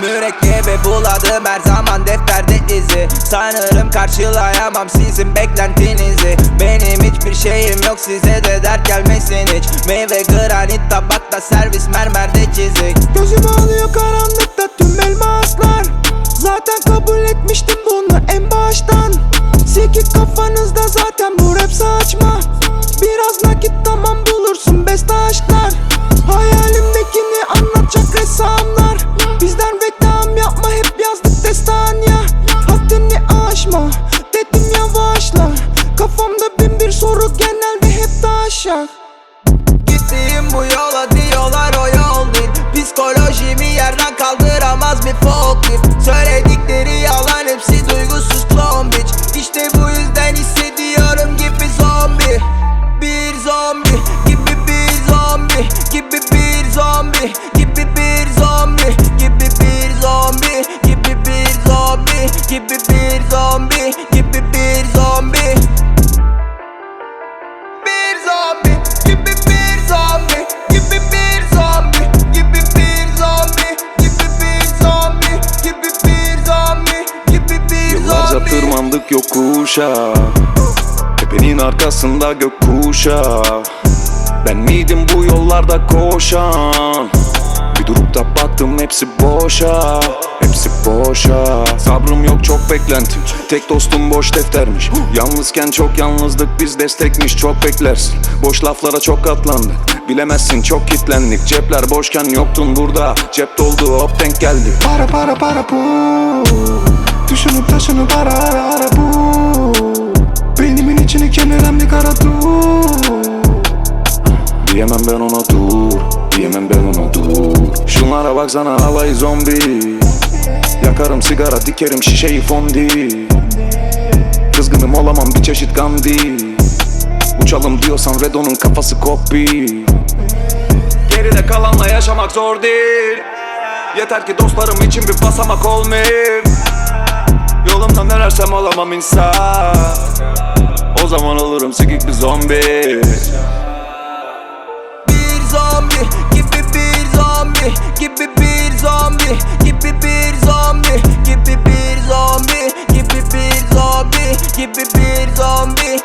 Mürekkebi buladım her zaman defterde izi. Sanırım karşılayamam sizin beklentinizi. Benim hiçbir şeyim yok size de dert gelmesin hiç. Meyve granit tabakta servis mermerde çizik. Gözüm ağlıyor karanlıkta tüm elmaslar. Zaten kabul etmiştim bunu en baştan. Sikik kafanızda zaten bu rap saçma. Biraz nakit tamam bulursun best aşklar aşma dedim yavaşla. Kafamda bin bir soru genelde hep taşak Gittiğim bu yola diyorlar o yol değil. Psikolojimi yerden kaldıramaz tırmandık yokuşa. Tepenin arkasında gökkuşağı. Ben miydim bu yollarda koşan? Bir durup da baktım hepsi boşa. Hepsi boşa. Sabrım yok çok beklentim. Tek dostum boş deftermiş. Yalnızken çok yalnızdık biz destekmiş. Çok beklersin. Boş laflara çok katlandık. Bilemezsin çok kitlendik. Cepler boşken yoktun burada. Cep doldu hop denk geldi. Para para para bu Düşünüp taşınıp ara ara ara bu. Beynimin içini kemiren bir kara dur. Diyemem ben ona dur Diyemem ben ona dur. Şunlara baksana havayı zombi. Yakarım sigara dikerim şişeyi fondi. Kızgınım olamam bir çeşit Gandhi. Uçalım diyorsan Redo'nun kafası kopi Geride kalanla yaşamak zor değil. Yeter ki dostlarım için bir basamak olmayayım Yolumdan dönersem olamam insan. O zaman olurum sikik bir zombi. Bir zombi gibi bir zombi gibi bir zombi gibi bir zombi gibi bir zombi gibi bir zombi gibi bir zombi